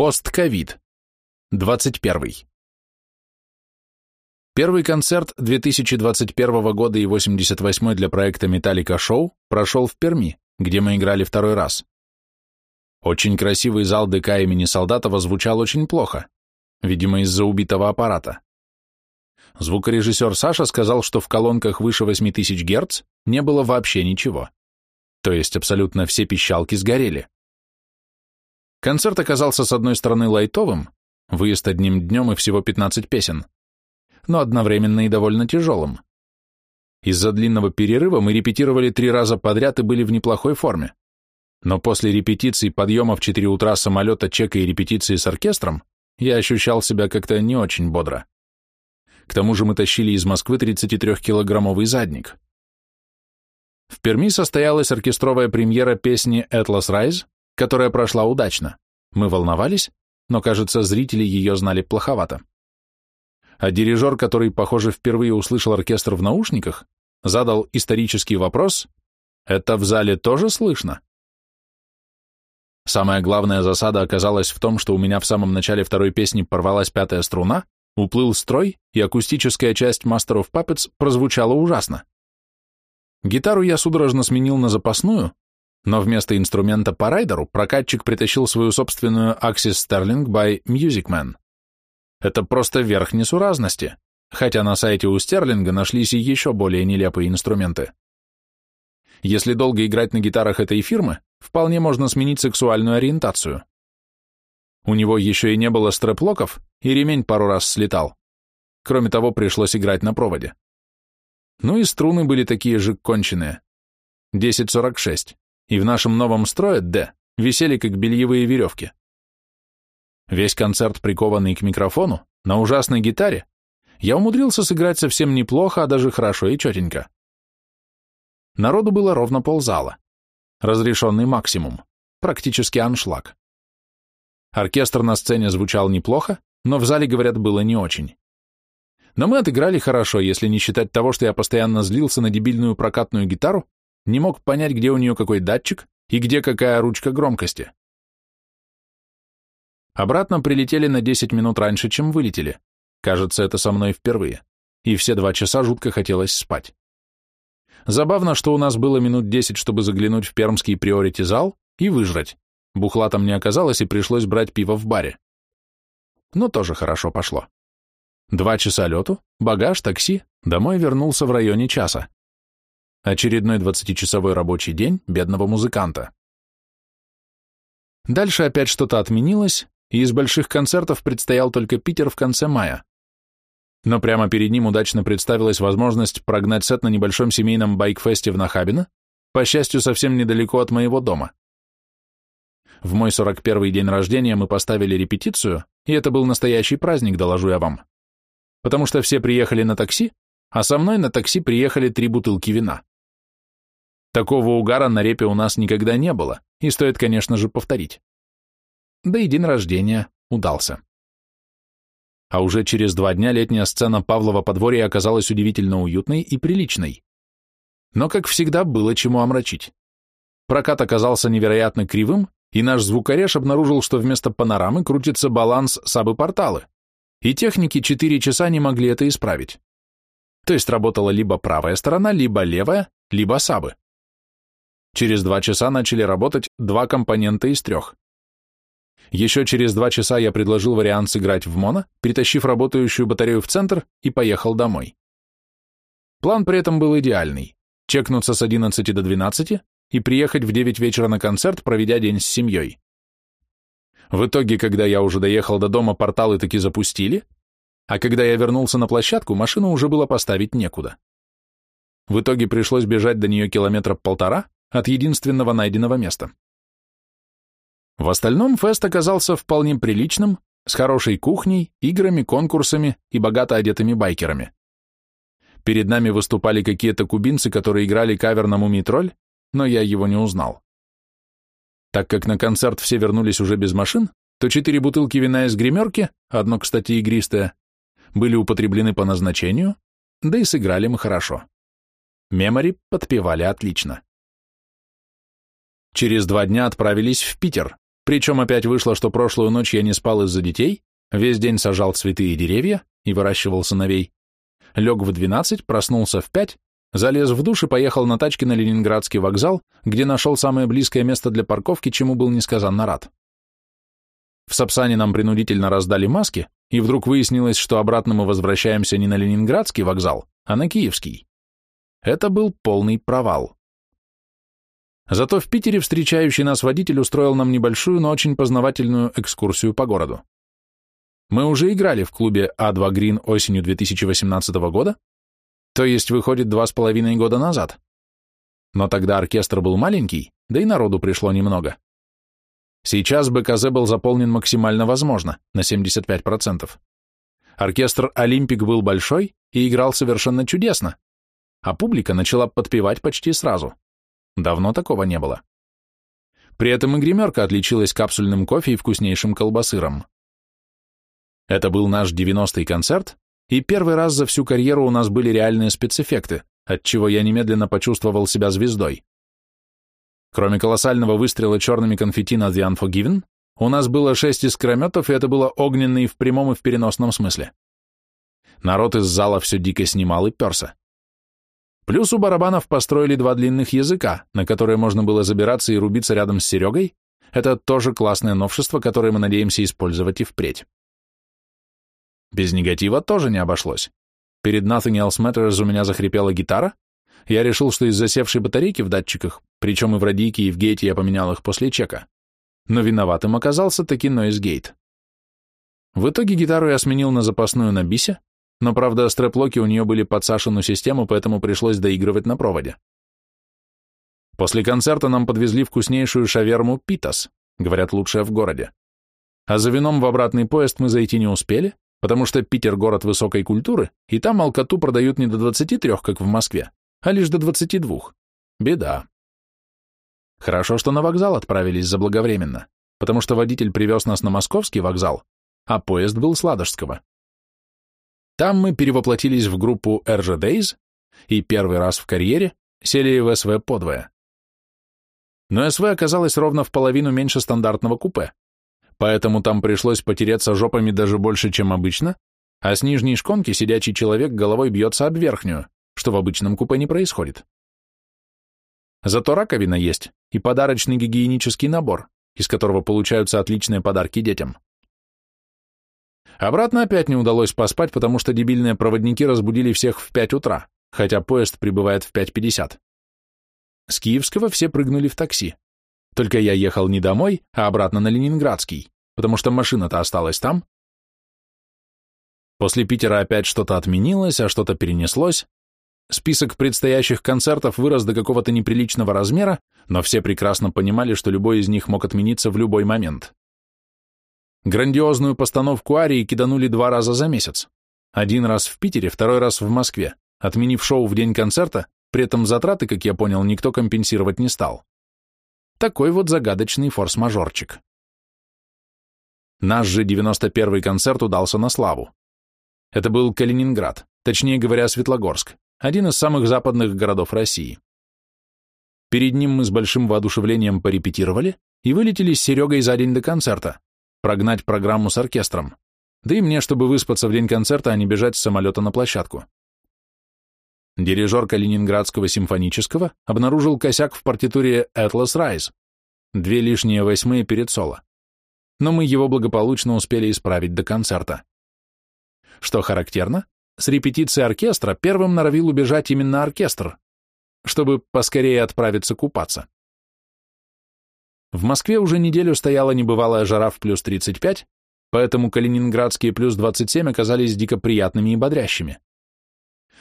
Постковид. 21. Первый концерт 2021 года и 88 для проекта Metallica Show прошел в Перми, где мы играли второй раз. Очень красивый зал ДК имени Солдатова звучал очень плохо, видимо, из-за убитого аппарата. Звукорежиссер Саша сказал, что в колонках выше 8000 Гц не было вообще ничего. То есть абсолютно все пищалки сгорели. Концерт оказался с одной стороны лайтовым, выезд одним днем и всего 15 песен, но одновременно и довольно тяжелым. Из-за длинного перерыва мы репетировали три раза подряд и были в неплохой форме. Но после репетиций, подъема в 4 утра самолета, чека и репетиции с оркестром, я ощущал себя как-то не очень бодро. К тому же мы тащили из Москвы 33-килограммовый задник. В Перми состоялась оркестровая премьера песни «Atlas Rise», которая прошла удачно. Мы волновались, но, кажется, зрители ее знали плоховато. А дирижер, который, похоже, впервые услышал оркестр в наушниках, задал исторический вопрос «Это в зале тоже слышно?» Самая главная засада оказалась в том, что у меня в самом начале второй песни порвалась пятая струна, уплыл строй, и акустическая часть Master of Puppets прозвучала ужасно. Гитару я судорожно сменил на запасную, но вместо инструмента по райдеру прокатчик притащил свою собственную Axis Sterling by Musicman. Это просто верх несуразности, хотя на сайте у Стерлинга нашлись и еще более нелепые инструменты. Если долго играть на гитарах этой фирмы, вполне можно сменить сексуальную ориентацию. У него еще и не было стреплоков, и ремень пару раз слетал. Кроме того, пришлось играть на проводе. Ну и струны были такие же конченые. 1046 и в нашем новом строе «Д» висели как бельевые веревки. Весь концерт, прикованный к микрофону, на ужасной гитаре, я умудрился сыграть совсем неплохо, а даже хорошо и четенько. Народу было ровно ползала. Разрешенный максимум, практически аншлаг. Оркестр на сцене звучал неплохо, но в зале, говорят, было не очень. Но мы отыграли хорошо, если не считать того, что я постоянно злился на дебильную прокатную гитару, не мог понять, где у нее какой датчик и где какая ручка громкости. Обратно прилетели на 10 минут раньше, чем вылетели. Кажется, это со мной впервые. И все два часа жутко хотелось спать. Забавно, что у нас было минут 10, чтобы заглянуть в пермский приорити зал и выжрать. Бухла там не оказалось, и пришлось брать пиво в баре. Но тоже хорошо пошло. Два часа лету, багаж, такси, домой вернулся в районе часа. Очередной 20-часовой рабочий день бедного музыканта. Дальше опять что-то отменилось, и из больших концертов предстоял только Питер в конце мая. Но прямо перед ним удачно представилась возможность прогнать сет на небольшом семейном байк-фесте в Нахабино, по счастью, совсем недалеко от моего дома. В мой 41-й день рождения мы поставили репетицию, и это был настоящий праздник, доложу я вам. Потому что все приехали на такси, а со мной на такси приехали три бутылки вина. Такого угара на репе у нас никогда не было, и стоит, конечно же, повторить. Да и день рождения удался. А уже через два дня летняя сцена Павлова подворья оказалась удивительно уютной и приличной. Но, как всегда, было чему омрачить. Прокат оказался невероятно кривым, и наш звукореж обнаружил, что вместо панорамы крутится баланс сабы-порталы, и техники четыре часа не могли это исправить. То есть работала либо правая сторона, либо левая, либо сабы. Через два часа начали работать два компонента из трех. Еще через два часа я предложил вариант сыграть в моно, притащив работающую батарею в центр и поехал домой. План при этом был идеальный – чекнуться с 11 до 12 и приехать в 9 вечера на концерт, проведя день с семьей. В итоге, когда я уже доехал до дома, порталы таки запустили, а когда я вернулся на площадку, машину уже было поставить некуда. В итоге пришлось бежать до нее километра полтора, от единственного найденного места. В остальном фест оказался вполне приличным, с хорошей кухней, играми, конкурсами и богато одетыми байкерами. Перед нами выступали какие-то кубинцы, которые играли кавер на мумий-тролль, но я его не узнал. Так как на концерт все вернулись уже без машин, то четыре бутылки вина из гримерки, одно, кстати, игристое, были употреблены по назначению, да и сыграли мы хорошо. Мемори подпевали отлично. Через два дня отправились в Питер, Причем опять вышло, что прошлую ночь я не спал из-за детей, весь день сажал цветы и деревья и выращивал сыновей. Лег в 12, проснулся в 5, залез в душ и поехал на тачке на Ленинградский вокзал, где нашел самое близкое место для парковки, чему был несказанно рад. В Сапсане нам принудительно раздали маски, и вдруг выяснилось, что обратно мы возвращаемся не на Ленинградский вокзал, а на Киевский. Это был полный провал. Зато в Питере встречающий нас водитель устроил нам небольшую, но очень познавательную экскурсию по городу. Мы уже играли в клубе А2 Грин осенью 2018 года, то есть выходит два с половиной года назад. Но тогда оркестр был маленький, да и народу пришло немного. Сейчас БКЗ был заполнен максимально возможно, на 75%. Оркестр «Олимпик» был большой и играл совершенно чудесно, а публика начала подпевать почти сразу. Давно такого не было. При этом и гримерка отличилась капсульным кофе и вкуснейшим колбасыром. Это был наш 90-й концерт, и первый раз за всю карьеру у нас были реальные спецэффекты, отчего я немедленно почувствовал себя звездой. Кроме колоссального выстрела черными конфетти на The Unforgiven, у нас было шесть искрометов, и это было огненный в прямом и в переносном смысле. Народ из зала все дико снимал и перся. Плюс у барабанов построили два длинных языка, на которые можно было забираться и рубиться рядом с Серегой. Это тоже классное новшество, которое мы надеемся использовать и впредь. Без негатива тоже не обошлось. Перед Nothing Else Matters у меня захрипела гитара. Я решил, что из засевшей батарейки в датчиках, причем и в радийке, и в гейте я поменял их после чека. Но виноватым оказался таки Noise Gate. В итоге гитару я сменил на запасную на бисе, но, правда, стреплоки у нее были под Сашину систему, поэтому пришлось доигрывать на проводе. После концерта нам подвезли вкуснейшую шаверму «Питас», говорят, лучшая в городе. А за вином в обратный поезд мы зайти не успели, потому что Питер – город высокой культуры, и там алкоту продают не до 23, как в Москве, а лишь до 22. Беда. Хорошо, что на вокзал отправились заблаговременно, потому что водитель привез нас на московский вокзал, а поезд был с Ладожского. Там мы перевоплотились в группу RG Days и первый раз в карьере сели в СВ подвое. Но СВ оказалось ровно в половину меньше стандартного купе, поэтому там пришлось потереться жопами даже больше, чем обычно, а с нижней шконки сидячий человек головой бьется об верхнюю, что в обычном купе не происходит. Зато раковина есть и подарочный гигиенический набор, из которого получаются отличные подарки детям. Обратно опять не удалось поспать, потому что дебильные проводники разбудили всех в 5 утра, хотя поезд прибывает в 5.50. С Киевского все прыгнули в такси. Только я ехал не домой, а обратно на Ленинградский, потому что машина-то осталась там. После Питера опять что-то отменилось, а что-то перенеслось. Список предстоящих концертов вырос до какого-то неприличного размера, но все прекрасно понимали, что любой из них мог отмениться в любой момент. Грандиозную постановку арии киданули два раза за месяц. Один раз в Питере, второй раз в Москве, отменив шоу в день концерта, при этом затраты, как я понял, никто компенсировать не стал. Такой вот загадочный форс-мажорчик. Наш же 91-й концерт удался на славу. Это был Калининград, точнее говоря, Светлогорск, один из самых западных городов России. Перед ним мы с большим воодушевлением порепетировали и вылетели с Серегой за день до концерта, прогнать программу с оркестром, да и мне, чтобы выспаться в день концерта, а не бежать с самолета на площадку. Дирижер Калининградского симфонического обнаружил косяк в партитуре Atlas Rise, две лишние восьмые перед соло, но мы его благополучно успели исправить до концерта. Что характерно, с репетиции оркестра первым норовил убежать именно оркестр, чтобы поскорее отправиться купаться. В Москве уже неделю стояла небывалая жара в плюс 35, поэтому калининградские плюс 27 оказались дико приятными и бодрящими.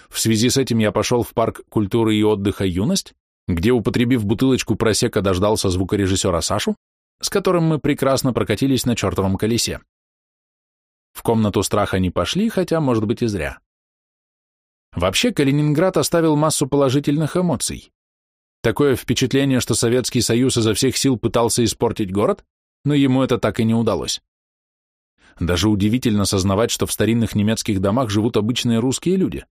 В связи с этим я пошел в парк культуры и отдыха «Юность», где, употребив бутылочку просека, дождался звукорежиссера Сашу, с которым мы прекрасно прокатились на чертовом колесе. В комнату страха не пошли, хотя, может быть, и зря. Вообще, Калининград оставил массу положительных эмоций. Такое впечатление, что Советский Союз изо всех сил пытался испортить город, но ему это так и не удалось. Даже удивительно сознавать, что в старинных немецких домах живут обычные русские люди.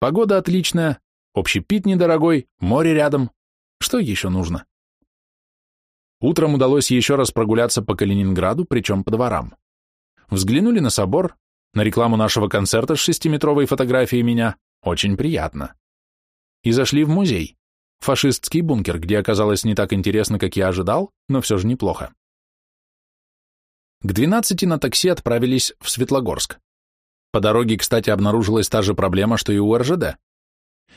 Погода отличная, общепит недорогой, море рядом. Что еще нужно? Утром удалось еще раз прогуляться по Калининграду, причем по дворам. Взглянули на собор, на рекламу нашего концерта с шестиметровой фотографией меня, очень приятно. И зашли в музей, фашистский бункер, где оказалось не так интересно, как я ожидал, но все же неплохо. К 12 на такси отправились в Светлогорск. По дороге, кстати, обнаружилась та же проблема, что и у РЖД.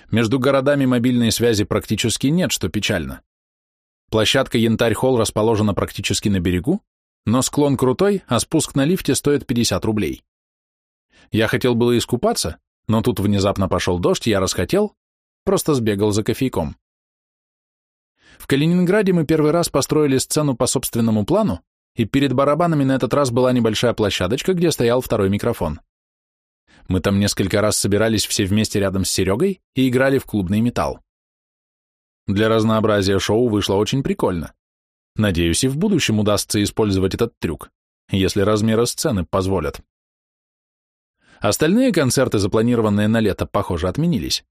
Между городами мобильной связи практически нет, что печально. Площадка Янтарь-Холл расположена практически на берегу, но склон крутой, а спуск на лифте стоит 50 рублей. Я хотел было искупаться, но тут внезапно пошел дождь, я расхотел, просто сбегал за кофейком. В Калининграде мы первый раз построили сцену по собственному плану, и перед барабанами на этот раз была небольшая площадочка, где стоял второй микрофон. Мы там несколько раз собирались все вместе рядом с Серегой и играли в клубный металл. Для разнообразия шоу вышло очень прикольно. Надеюсь, и в будущем удастся использовать этот трюк, если размеры сцены позволят. Остальные концерты, запланированные на лето, похоже, отменились.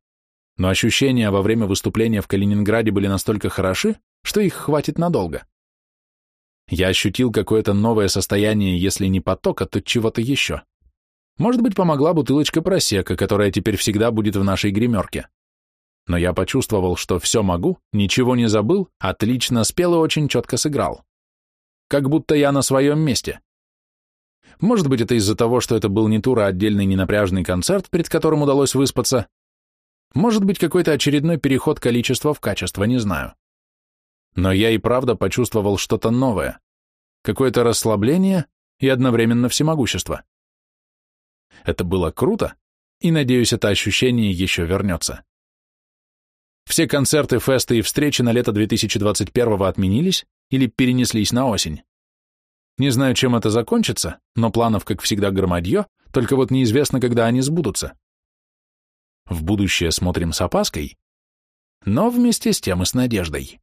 Но ощущения во время выступления в Калининграде были настолько хороши, что их хватит надолго. Я ощутил какое-то новое состояние, если не потока, то чего-то еще. Может быть, помогла бутылочка просека, которая теперь всегда будет в нашей гримерке. Но я почувствовал, что все могу, ничего не забыл, отлично спел и очень четко сыграл. Как будто я на своем месте. Может быть, это из-за того, что это был не тур, а отдельный ненапряжный концерт, перед которым удалось выспаться. Может быть, какой-то очередной переход количества в качество, не знаю. Но я и правда почувствовал что-то новое. Какое-то расслабление и одновременно всемогущество. Это было круто, и, надеюсь, это ощущение еще вернется. Все концерты, фесты и встречи на лето 2021 отменились или перенеслись на осень. Не знаю, чем это закончится, но планов, как всегда, громадье, только вот неизвестно, когда они сбудутся. В будущее смотрим с опаской, но вместе с тем и с надеждой.